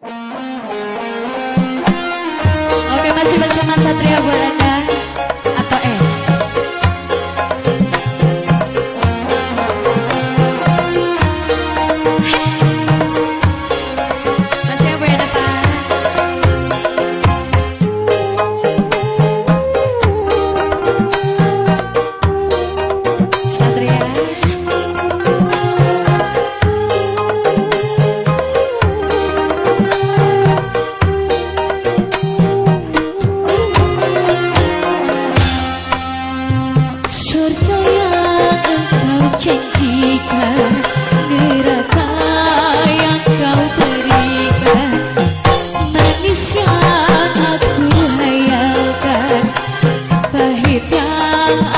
Oke masih bersama Satria buat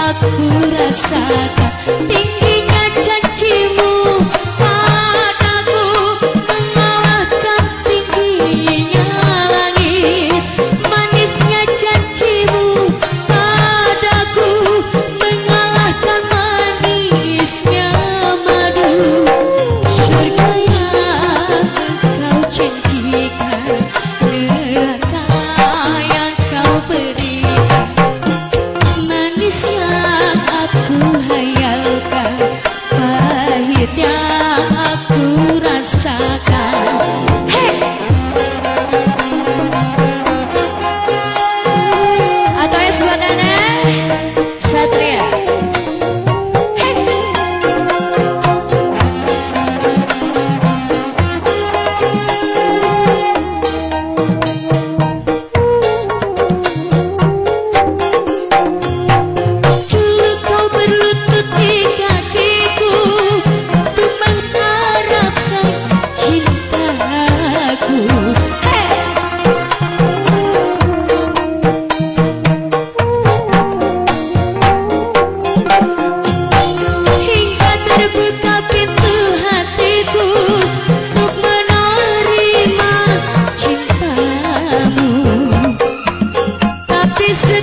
aku rasakan just